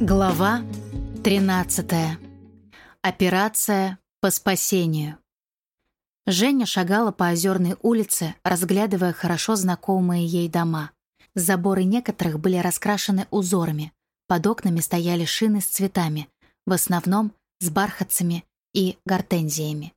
Глава 13. Операция по спасению. Женя шагала по озерной улице, разглядывая хорошо знакомые ей дома. Заборы некоторых были раскрашены узорами. Под окнами стояли шины с цветами, в основном с бархатцами и гортензиями.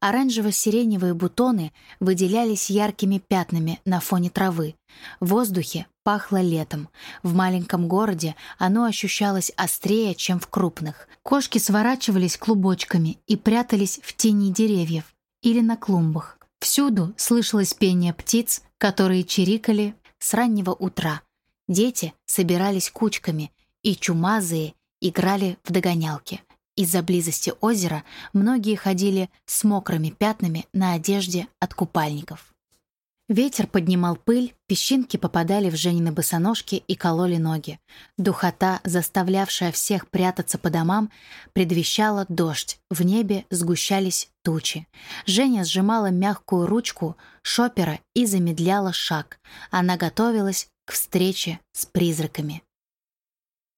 Оранжево-сиреневые бутоны выделялись яркими пятнами на фоне травы. В воздухе пахло летом. В маленьком городе оно ощущалось острее, чем в крупных. Кошки сворачивались клубочками и прятались в тени деревьев или на клумбах. Всюду слышалось пение птиц, которые чирикали с раннего утра. Дети собирались кучками, и чумазые играли в догонялки. Из-за близости озера многие ходили с мокрыми пятнами на одежде от купальников. Ветер поднимал пыль, песчинки попадали в Женины босоножки и кололи ноги. Духота, заставлявшая всех прятаться по домам, предвещала дождь. В небе сгущались тучи. Женя сжимала мягкую ручку шопера и замедляла шаг. Она готовилась к встрече с призраками.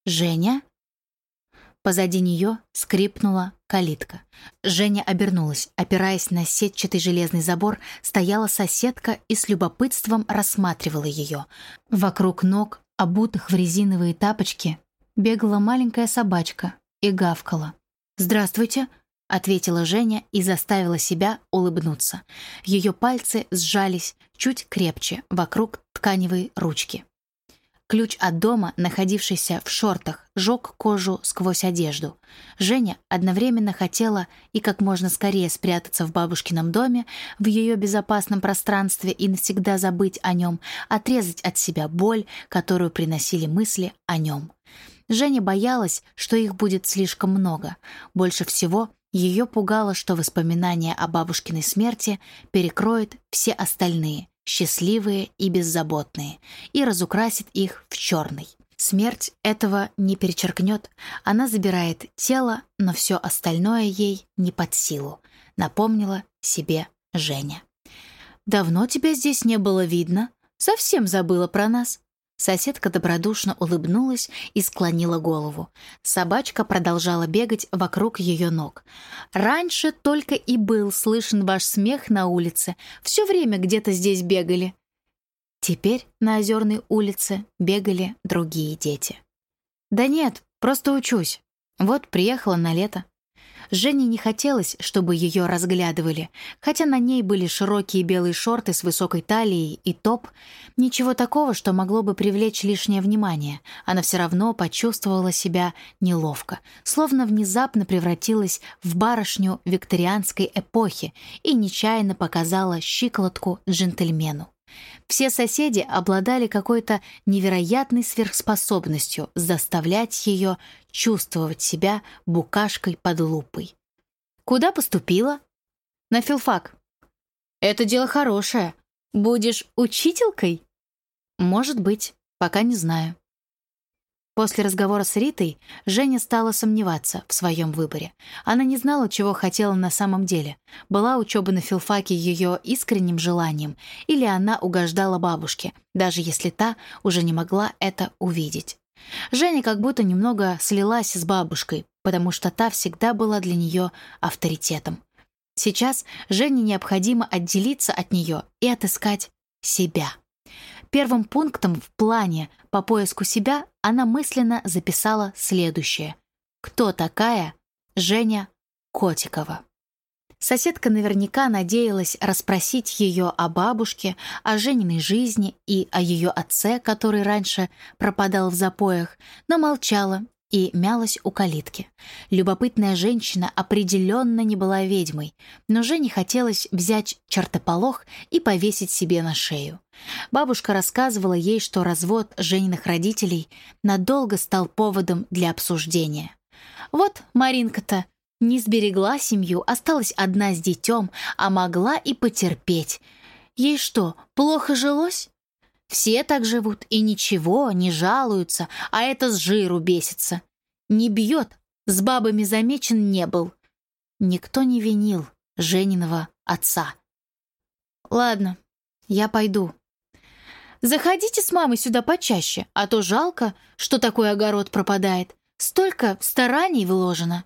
«Женя?» Позади нее скрипнула калитка. Женя обернулась. Опираясь на сетчатый железный забор, стояла соседка и с любопытством рассматривала ее. Вокруг ног, обутых в резиновые тапочки, бегала маленькая собачка и гавкала. «Здравствуйте», — ответила Женя и заставила себя улыбнуться. Ее пальцы сжались чуть крепче вокруг тканевой ручки. Ключ от дома, находившийся в шортах, жег кожу сквозь одежду. Женя одновременно хотела и как можно скорее спрятаться в бабушкином доме, в ее безопасном пространстве и навсегда забыть о нем, отрезать от себя боль, которую приносили мысли о нем. Женя боялась, что их будет слишком много. Больше всего ее пугало, что воспоминания о бабушкиной смерти перекроют все остальные, счастливые и беззаботные, и разукрасит их в черный. Смерть этого не перечеркнет. Она забирает тело, но все остальное ей не под силу, напомнила себе Женя. «Давно тебя здесь не было видно. Совсем забыла про нас», Соседка добродушно улыбнулась и склонила голову. Собачка продолжала бегать вокруг ее ног. «Раньше только и был слышен ваш смех на улице. Все время где-то здесь бегали». Теперь на Озерной улице бегали другие дети. «Да нет, просто учусь. Вот приехала на лето. Жене не хотелось, чтобы ее разглядывали, хотя на ней были широкие белые шорты с высокой талией и топ. Ничего такого, что могло бы привлечь лишнее внимание. Она все равно почувствовала себя неловко, словно внезапно превратилась в барышню викторианской эпохи и нечаянно показала щиколотку джентльмену. Все соседи обладали какой-то невероятной сверхспособностью заставлять ее чувствовать себя букашкой под лупой. «Куда поступила?» «На филфак». «Это дело хорошее. Будешь учителькой?» «Может быть, пока не знаю». После разговора с Ритой Женя стала сомневаться в своем выборе. Она не знала, чего хотела на самом деле. Была учеба на филфаке ее искренним желанием, или она угождала бабушке, даже если та уже не могла это увидеть. Женя как будто немного слилась с бабушкой, потому что та всегда была для нее авторитетом. Сейчас Жене необходимо отделиться от нее и отыскать себя. Первым пунктом в плане по поиску себя она мысленно записала следующее. Кто такая Женя Котикова? Соседка наверняка надеялась расспросить ее о бабушке, о Жениной жизни и о ее отце, который раньше пропадал в запоях, но молчала и мялась у калитки. Любопытная женщина определенно не была ведьмой, но Жене хотелось взять чертополох и повесить себе на шею. Бабушка рассказывала ей, что развод Жениных родителей надолго стал поводом для обсуждения. Вот Маринка-то не сберегла семью, осталась одна с детем, а могла и потерпеть. Ей что, плохо жилось? Все так живут и ничего, не жалуются, а это с жиру бесится. Не бьет, с бабами замечен не был. Никто не винил Жениного отца. Ладно, я пойду. Заходите с мамой сюда почаще, а то жалко, что такой огород пропадает. Столько стараний вложено!»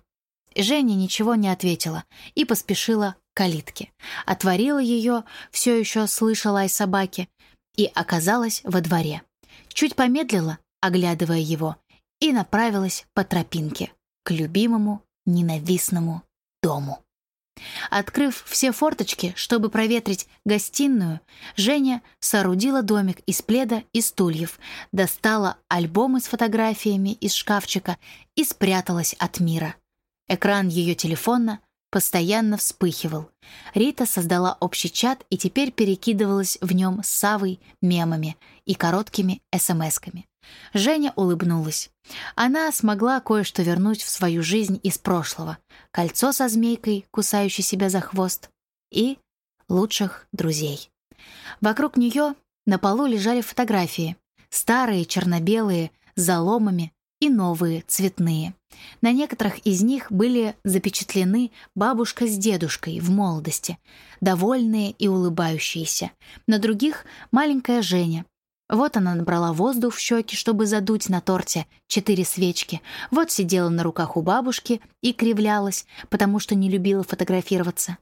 Женя ничего не ответила и поспешила к калитке. Отворила ее, все еще слышала о собаке, и оказалась во дворе. Чуть помедлила, оглядывая его, и направилась по тропинке к любимому, ненавистному дому. Открыв все форточки, чтобы проветрить гостиную, Женя соорудила домик из пледа и стульев, достала альбомы с фотографиями из шкафчика и спряталась от мира. Экран ее телефона постоянно вспыхивал. Рита создала общий чат и теперь перекидывалась в нем с Савой мемами и короткими смс-ками. Женя улыбнулась. Она смогла кое-что вернуть в свою жизнь из прошлого. Кольцо со змейкой, кусающей себя за хвост, и лучших друзей. Вокруг нее на полу лежали фотографии. Старые, черно-белые, с заломами и новые, цветные. На некоторых из них были запечатлены бабушка с дедушкой в молодости, довольные и улыбающиеся. На других — маленькая Женя, вот она набрала воздух в щеки, чтобы задуть на торте четыре свечки. Вот сидела на руках у бабушки и кривлялась, потому что не любила фотографироваться.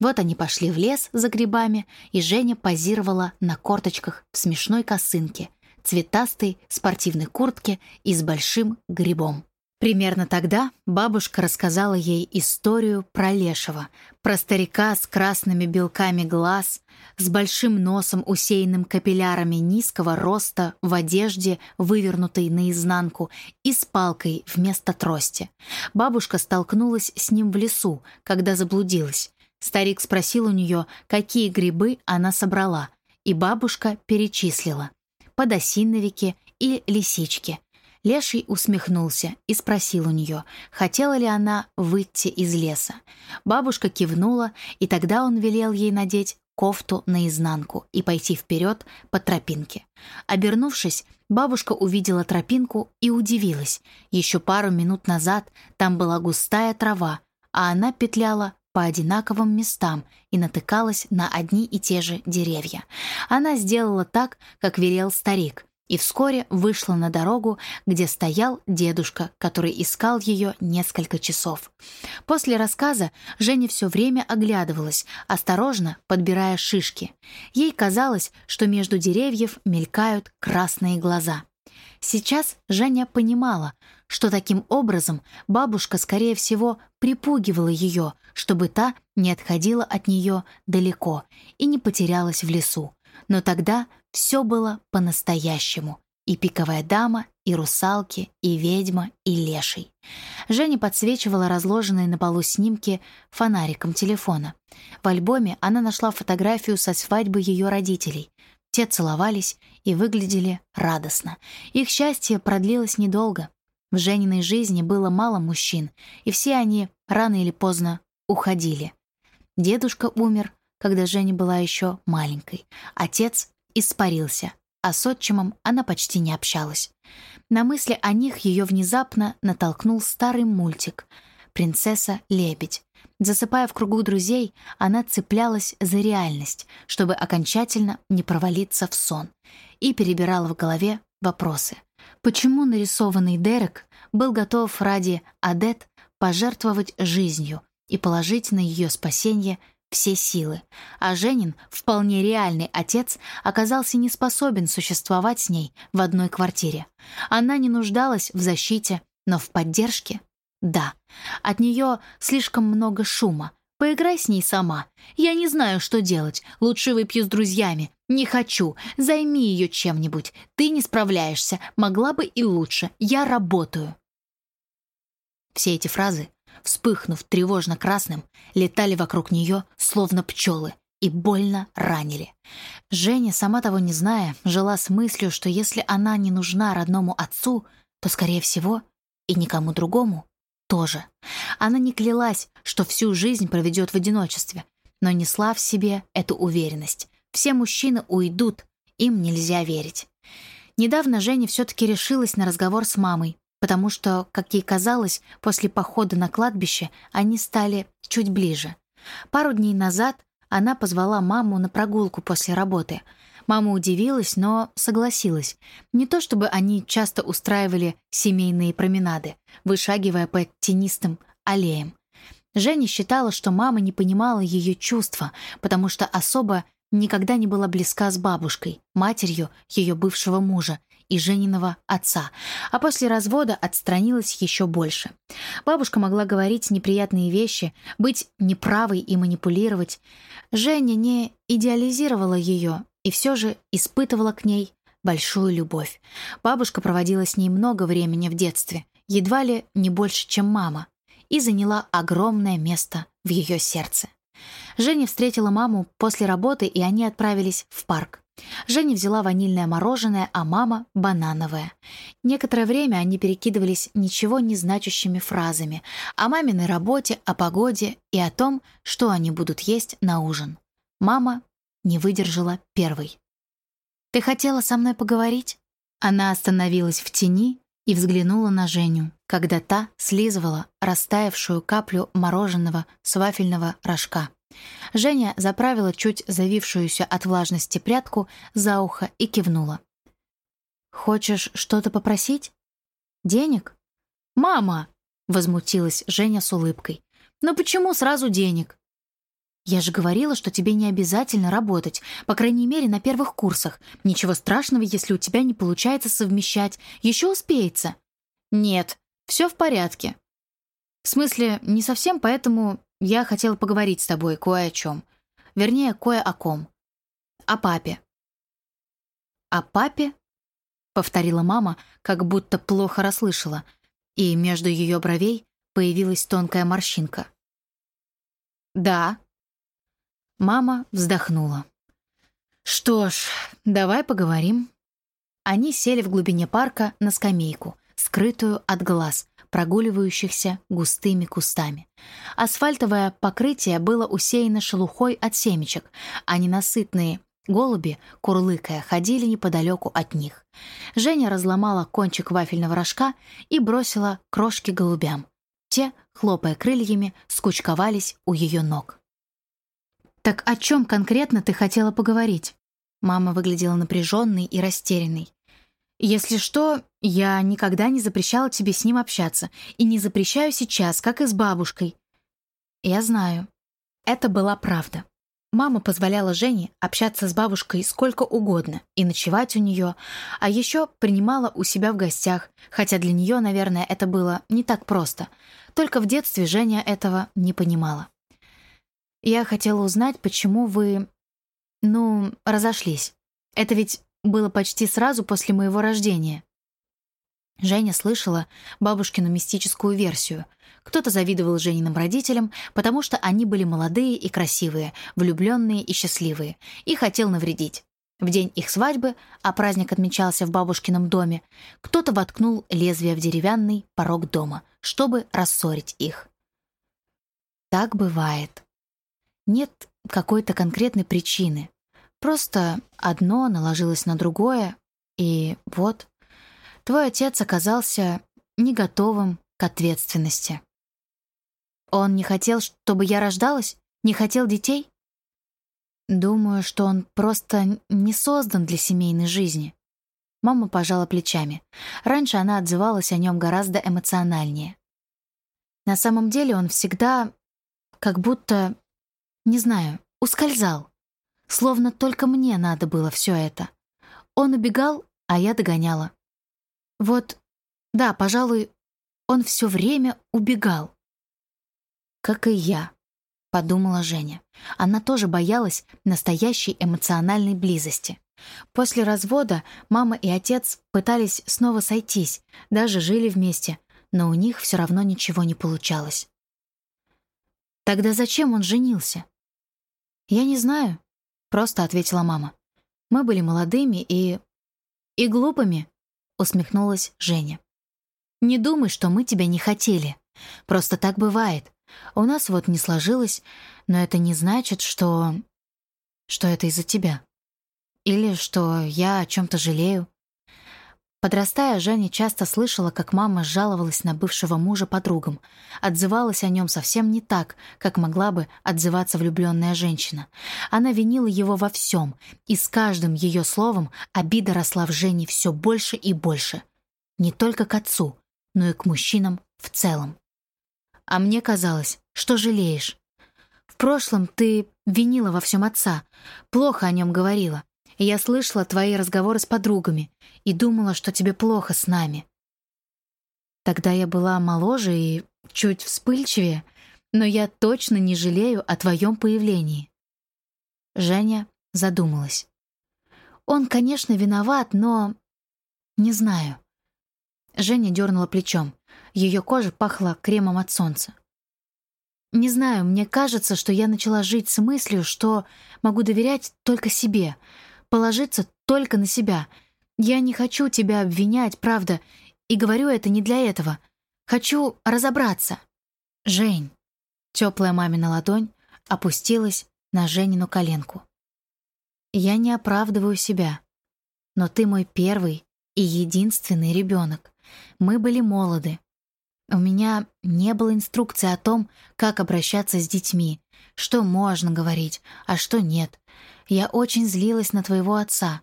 Вот они пошли в лес за грибами, и Женя позировала на корточках в смешной косынке, цветастой спортивной куртке и с большим грибом. Примерно тогда бабушка рассказала ей историю про Лешего, про старика с красными белками глаз, с большим носом, усеянным капиллярами низкого роста, в одежде, вывернутой наизнанку, и с палкой вместо трости. Бабушка столкнулась с ним в лесу, когда заблудилась. Старик спросил у нее, какие грибы она собрала, и бабушка перечислила. Подосиновики и лисички, Леший усмехнулся и спросил у нее, хотела ли она выйти из леса. Бабушка кивнула, и тогда он велел ей надеть кофту наизнанку и пойти вперед по тропинке. Обернувшись, бабушка увидела тропинку и удивилась. Еще пару минут назад там была густая трава, а она петляла по одинаковым местам и натыкалась на одни и те же деревья. Она сделала так, как велел старик, и вскоре вышла на дорогу, где стоял дедушка, который искал ее несколько часов. После рассказа Женя все время оглядывалась, осторожно подбирая шишки. Ей казалось, что между деревьев мелькают красные глаза. Сейчас Женя понимала, что таким образом бабушка, скорее всего, припугивала ее, чтобы та не отходила от нее далеко и не потерялась в лесу. Но тогда все было по-настоящему. И пиковая дама, и русалки, и ведьма, и леший. Женя подсвечивала разложенные на полу снимки фонариком телефона. В альбоме она нашла фотографию со свадьбы ее родителей. Те целовались и выглядели радостно. Их счастье продлилось недолго. В Жениной жизни было мало мужчин, и все они рано или поздно уходили. Дедушка умер, когда Женя была еще маленькой. Отец испарился, а с отчимом она почти не общалась. На мысли о них ее внезапно натолкнул старый мультик «Принцесса-лебедь». Засыпая в кругу друзей, она цеплялась за реальность, чтобы окончательно не провалиться в сон, и перебирала в голове вопросы. Почему нарисованный Дерек был готов ради Адет пожертвовать жизнью и положить на ее спасение все силы, а Женин, вполне реальный отец, оказался не способен существовать с ней в одной квартире. Она не нуждалась в защите, но в поддержке — да. От нее слишком много шума. Поиграй с ней сама. Я не знаю, что делать. Лучше выпью с друзьями. Не хочу. Займи ее чем-нибудь. Ты не справляешься. Могла бы и лучше. Я работаю. Все эти фразы вспыхнув тревожно красным, летали вокруг нее, словно пчелы, и больно ранили. Женя, сама того не зная, жила с мыслью, что если она не нужна родному отцу, то, скорее всего, и никому другому тоже. Она не клялась, что всю жизнь проведет в одиночестве, но несла в себе эту уверенность. Все мужчины уйдут, им нельзя верить. Недавно Женя все-таки решилась на разговор с мамой, потому что, как ей казалось, после похода на кладбище они стали чуть ближе. Пару дней назад она позвала маму на прогулку после работы. Мама удивилась, но согласилась. Не то чтобы они часто устраивали семейные променады, вышагивая по тенистым аллеям. Женя считала, что мама не понимала ее чувства, потому что особо никогда не была близка с бабушкой, матерью ее бывшего мужа и Жениного отца, а после развода отстранилась еще больше. Бабушка могла говорить неприятные вещи, быть неправой и манипулировать. Женя не идеализировала ее и все же испытывала к ней большую любовь. Бабушка проводила с ней много времени в детстве, едва ли не больше, чем мама, и заняла огромное место в ее сердце. Женя встретила маму после работы, и они отправились в парк. Женя взяла ванильное мороженое, а мама — банановое. Некоторое время они перекидывались ничего не значащими фразами о маминой работе, о погоде и о том, что они будут есть на ужин. Мама не выдержала первой. «Ты хотела со мной поговорить?» Она остановилась в тени и взглянула на Женю, когда та слизывала растаявшую каплю мороженого с вафельного рожка. Женя заправила чуть завившуюся от влажности прядку за ухо и кивнула. «Хочешь что-то попросить? Денег?» «Мама!» — возмутилась Женя с улыбкой. «Но почему сразу денег?» «Я же говорила, что тебе не обязательно работать, по крайней мере, на первых курсах. Ничего страшного, если у тебя не получается совмещать. Еще успеется». «Нет, все в порядке». «В смысле, не совсем, поэтому я хотела поговорить с тобой кое о чем. Вернее, кое о ком. О папе». «О папе?» — повторила мама, как будто плохо расслышала, и между ее бровей появилась тонкая морщинка. «Да». Мама вздохнула. «Что ж, давай поговорим». Они сели в глубине парка на скамейку, скрытую от глаз, прогуливающихся густыми кустами. Асфальтовое покрытие было усеяно шелухой от семечек, а ненасытные голуби, курлыкая, ходили неподалеку от них. Женя разломала кончик вафельного рожка и бросила крошки голубям. Те, хлопая крыльями, скучковались у ее ног. «Так о чем конкретно ты хотела поговорить?» Мама выглядела напряженной и растерянной. Если что, я никогда не запрещала тебе с ним общаться и не запрещаю сейчас, как и с бабушкой. Я знаю. Это была правда. Мама позволяла Жене общаться с бабушкой сколько угодно и ночевать у нее, а еще принимала у себя в гостях, хотя для нее, наверное, это было не так просто. Только в детстве Женя этого не понимала. Я хотела узнать, почему вы, ну, разошлись. Это ведь было почти сразу после моего рождения. Женя слышала бабушкину мистическую версию. Кто-то завидовал Жениным родителям, потому что они были молодые и красивые, влюбленные и счастливые, и хотел навредить. В день их свадьбы, а праздник отмечался в бабушкином доме, кто-то воткнул лезвие в деревянный порог дома, чтобы рассорить их. Так бывает. Нет какой-то конкретной причины, Просто одно наложилось на другое, и вот, твой отец оказался не готовым к ответственности. Он не хотел, чтобы я рождалась? Не хотел детей? Думаю, что он просто не создан для семейной жизни. Мама пожала плечами. Раньше она отзывалась о нем гораздо эмоциональнее. На самом деле он всегда как будто, не знаю, ускользал. Словно только мне надо было все это. Он убегал, а я догоняла. Вот, да, пожалуй, он все время убегал. Как и я, подумала Женя. Она тоже боялась настоящей эмоциональной близости. После развода мама и отец пытались снова сойтись, даже жили вместе, но у них все равно ничего не получалось. Тогда зачем он женился? Я не знаю, Просто ответила мама. Мы были молодыми и... и глупыми, усмехнулась Женя. Не думай, что мы тебя не хотели. Просто так бывает. У нас вот не сложилось, но это не значит, что... что это из-за тебя. Или что я о чем-то жалею. Подрастая, Женя часто слышала, как мама жаловалась на бывшего мужа подругам, отзывалась о нем совсем не так, как могла бы отзываться влюбленная женщина. Она винила его во всем, и с каждым ее словом обида росла в Жене все больше и больше. Не только к отцу, но и к мужчинам в целом. А мне казалось, что жалеешь. В прошлом ты винила во всем отца, плохо о нем говорила. Я слышала твои разговоры с подругами и думала, что тебе плохо с нами. Тогда я была моложе и чуть вспыльчивее, но я точно не жалею о твоем появлении. Женя задумалась. Он, конечно, виноват, но... Не знаю. Женя дернула плечом. Ее кожа пахла кремом от солнца. Не знаю, мне кажется, что я начала жить с мыслью, что могу доверять только себе, положиться только на себя. Я не хочу тебя обвинять, правда, и говорю это не для этого. Хочу разобраться. Жень. Теплая мамина ладонь опустилась на Женину коленку. Я не оправдываю себя, но ты мой первый и единственный ребенок. Мы были молоды. У меня не было инструкции о том, как обращаться с детьми, что можно говорить, а что нет. Я очень злилась на твоего отца.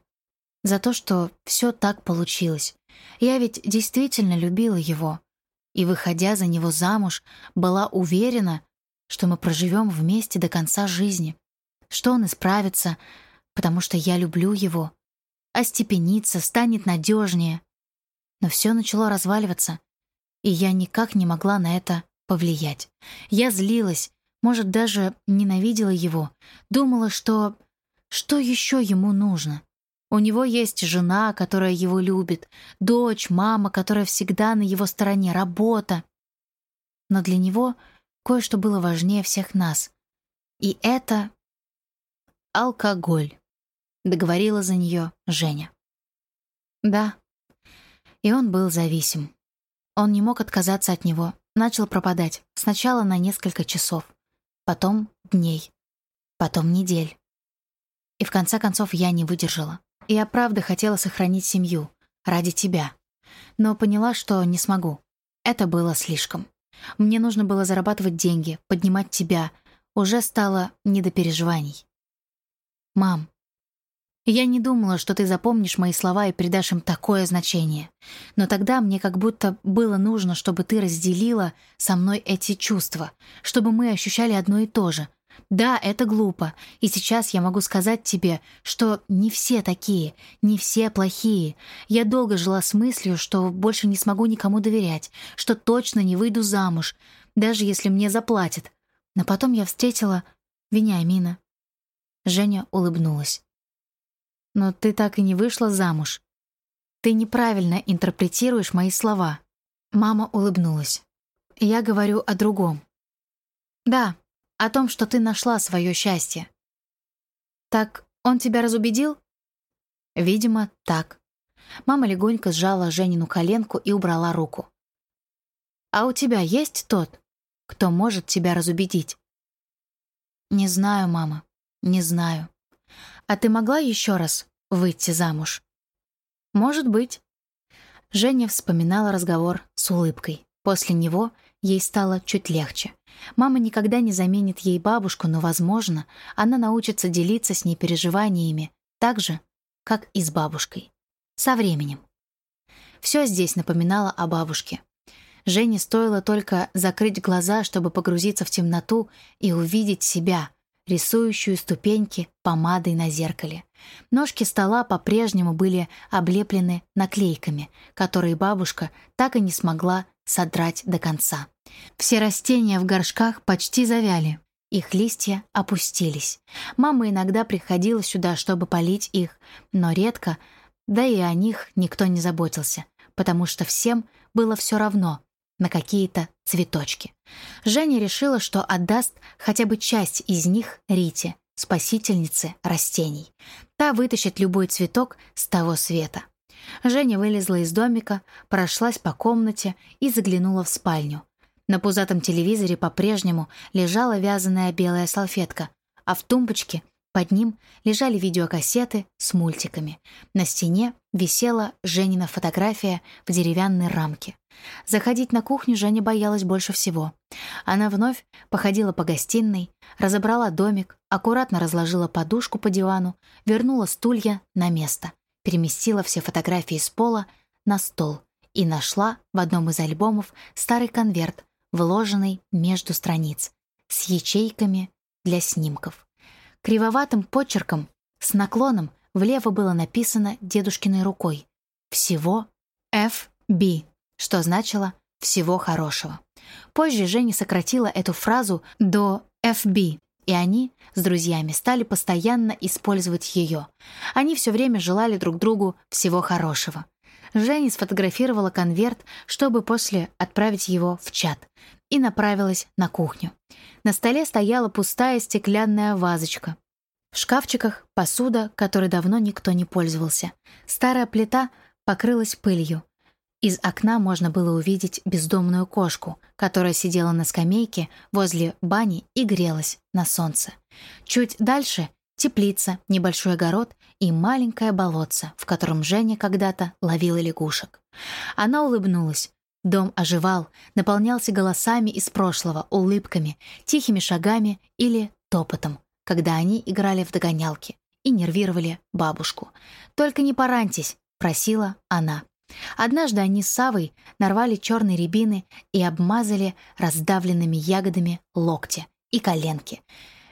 За то, что все так получилось. Я ведь действительно любила его. И, выходя за него замуж, была уверена, что мы проживем вместе до конца жизни. Что он исправится, потому что я люблю его. Остепенится, станет надежнее. Но все начало разваливаться, и я никак не могла на это повлиять. Я злилась, может, даже ненавидела его, думала, что что еще ему нужно? У него есть жена, которая его любит, дочь, мама, которая всегда на его стороне, работа. Но для него кое-что было важнее всех нас. И это алкоголь, договорила за нее Женя. Да. И он был зависим. Он не мог отказаться от него, начал пропадать. Сначала на несколько часов, потом дней, потом недель. И в конце концов я не выдержала. Я правда хотела сохранить семью. Ради тебя. Но поняла, что не смогу. Это было слишком. Мне нужно было зарабатывать деньги, поднимать тебя. Уже стало не до переживаний. «Мам, я не думала, что ты запомнишь мои слова и придашь им такое значение. Но тогда мне как будто было нужно, чтобы ты разделила со мной эти чувства, чтобы мы ощущали одно и то же, да, это глупо, и сейчас я могу сказать тебе, что не все такие, не все плохие. Я долго жила с мыслью, что больше не смогу никому доверять, что точно не выйду замуж, даже если мне заплатят. Но потом я встретила Вениамина. Женя улыбнулась. «Но ты так и не вышла замуж. Ты неправильно интерпретируешь мои слова». Мама улыбнулась. «Я говорю о другом». «Да, о том, что ты нашла свое счастье. Так он тебя разубедил? Видимо, так. Мама легонько сжала Женину коленку и убрала руку. А у тебя есть тот, кто может тебя разубедить? Не знаю, мама, не знаю. А ты могла еще раз выйти замуж? Может быть. Женя вспоминала разговор с улыбкой. После него ей стало чуть легче. Мама никогда не заменит ей бабушку, но, возможно, она научится делиться с ней переживаниями так же, как и с бабушкой. Со временем. Все здесь напоминало о бабушке. Жене стоило только закрыть глаза, чтобы погрузиться в темноту и увидеть себя, рисующую ступеньки помадой на зеркале. Ножки стола по-прежнему были облеплены наклейками, которые бабушка так и не смогла содрать до конца. Все растения в горшках почти завяли. Их листья опустились. Мама иногда приходила сюда, чтобы полить их, но редко, да и о них никто не заботился, потому что всем было все равно на какие-то цветочки. Женя решила, что отдаст хотя бы часть из них Рите, спасительнице растений. Та вытащит любой цветок с того света. Женя вылезла из домика, прошлась по комнате и заглянула в спальню. На пузатом телевизоре по-прежнему лежала вязаная белая салфетка, а в тумбочке Под ним лежали видеокассеты с мультиками. На стене висела Женина фотография в деревянной рамке. Заходить на кухню Женя боялась больше всего. Она вновь походила по гостиной, разобрала домик, аккуратно разложила подушку по дивану, вернула стулья на место, переместила все фотографии с пола на стол и нашла в одном из альбомов старый конверт, вложенный между страниц, с ячейками для снимков. Кривоватым почерком, с наклоном, влево было написано дедушкиной рукой «Всего FB», что значило «всего хорошего». Позже Женя сократила эту фразу до FB, и они с друзьями стали постоянно использовать ее. Они все время желали друг другу всего хорошего. Женя сфотографировала конверт, чтобы после отправить его в чат, и направилась на кухню. На столе стояла пустая стеклянная вазочка. В шкафчиках посуда, которой давно никто не пользовался. Старая плита покрылась пылью. Из окна можно было увидеть бездомную кошку, которая сидела на скамейке возле бани и грелась на солнце. Чуть дальше — теплица, небольшой огород и маленькое болотце, в котором Женя когда-то ловила лягушек. Она улыбнулась. Дом оживал, наполнялся голосами из прошлого, улыбками, тихими шагами или топотом, когда они играли в догонялки и нервировали бабушку. «Только не пораньтесь», — просила она. Однажды они с Савой нарвали черные рябины и обмазали раздавленными ягодами локти и коленки.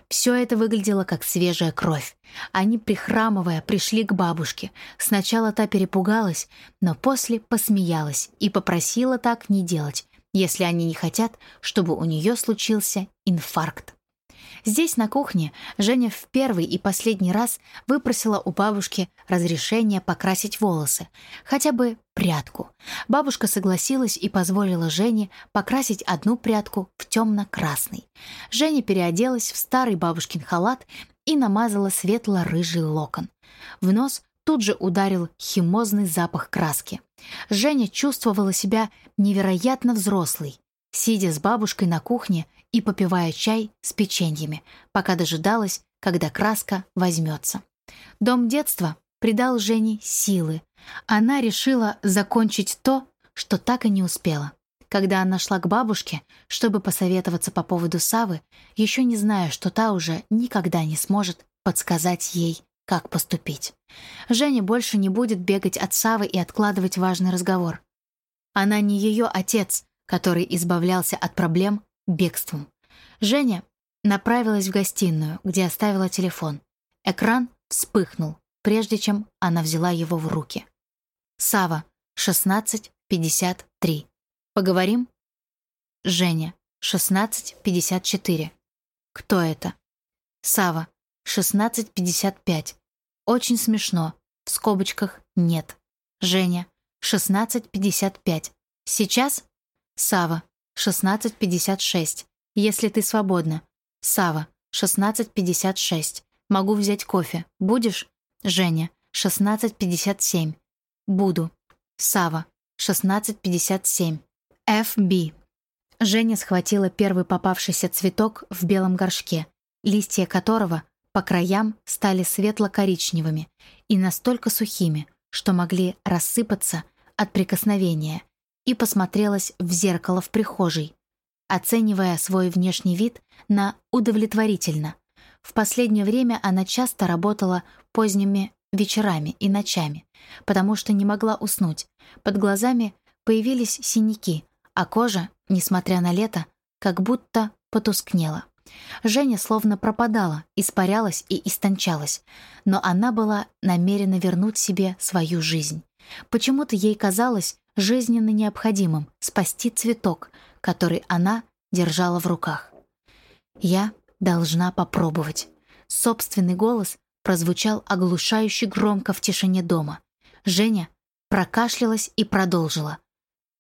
Все это выглядело как свежая кровь. Они, прихрамывая, пришли к бабушке. Сначала та перепугалась, но после посмеялась и попросила так не делать, если они не хотят, чтобы у нее случился инфаркт. Здесь, на кухне, Женя в первый и последний раз выпросила у бабушки разрешение покрасить волосы, хотя бы прядку. Бабушка согласилась и позволила Жене покрасить одну прядку в темно-красный. Женя переоделась в старый бабушкин халат и намазала светло-рыжий локон. В нос тут же ударил химозный запах краски. Женя чувствовала себя невероятно взрослой, сидя с бабушкой на кухне и попивая чай с печеньями, пока дожидалась, когда краска возьмется. Дом детства придал Жене силы. Она решила закончить то, что так и не успела. Когда она шла к бабушке, чтобы посоветоваться по поводу Савы, еще не зная, что та уже никогда не сможет подсказать ей, как поступить. Женя больше не будет бегать от Савы и откладывать важный разговор. Она не ее отец, который избавлялся от проблем бегством. Женя направилась в гостиную, где оставила телефон. Экран вспыхнул, прежде чем она взяла его в руки. Сава, 16.53. Поговорим? Женя, 16.54. Кто это? Сава, 16.55. Очень смешно. В скобочках нет. Женя, 16.55. Сейчас? Сава, 16.56. Если ты свободна. Сава, 16.56. Могу взять кофе. Будешь? Женя, 16.57. Буду. Сава, 16.57. FB. Женя схватила первый попавшийся цветок в белом горшке, листья которого по краям стали светло-коричневыми и настолько сухими, что могли рассыпаться от прикосновения, и посмотрелась в зеркало в прихожей, оценивая свой внешний вид на удовлетворительно. В последнее время она часто работала поздними вечерами и ночами, потому что не могла уснуть. Под глазами появились синяки, а кожа, несмотря на лето, как будто потускнела. Женя словно пропадала, испарялась и истончалась, но она была намерена вернуть себе свою жизнь. Почему-то ей казалось, жизненно необходимым спасти цветок, который она держала в руках. «Я должна попробовать». Собственный голос прозвучал оглушающе громко в тишине дома. Женя прокашлялась и продолжила.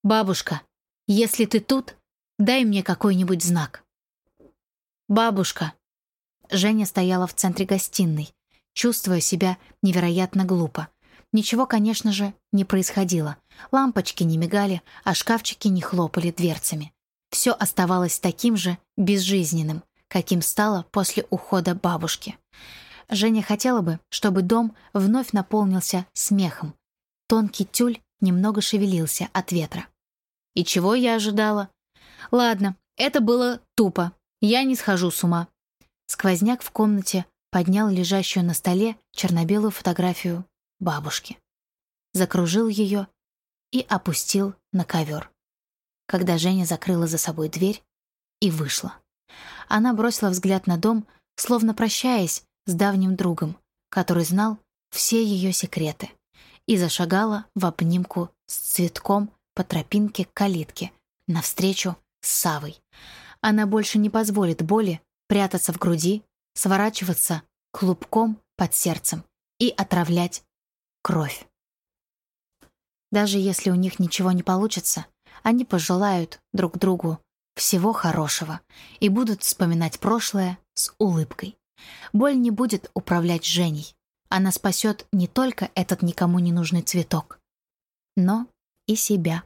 «Бабушка, если ты тут, дай мне какой-нибудь знак». «Бабушка». Женя стояла в центре гостиной, чувствуя себя невероятно глупо. Ничего, конечно же, не происходило. Лампочки не мигали, а шкафчики не хлопали дверцами. Все оставалось таким же безжизненным, каким стало после ухода бабушки. Женя хотела бы, чтобы дом вновь наполнился смехом. Тонкий тюль немного шевелился от ветра. И чего я ожидала? Ладно, это было тупо. Я не схожу с ума. Сквозняк в комнате поднял лежащую на столе черно-белую фотографию бабушки. Закружил ее и опустил на ковер. Когда Женя закрыла за собой дверь и вышла. Она бросила взгляд на дом, словно прощаясь с давним другом, который знал все ее секреты, и зашагала в обнимку с цветком по тропинке к калитке, навстречу с Савой. Она больше не позволит боли прятаться в груди, сворачиваться клубком под сердцем и отравлять кровь. Даже если у них ничего не получится, они пожелают друг другу всего хорошего и будут вспоминать прошлое с улыбкой. Боль не будет управлять Женей. Она спасет не только этот никому не нужный цветок, но и себя.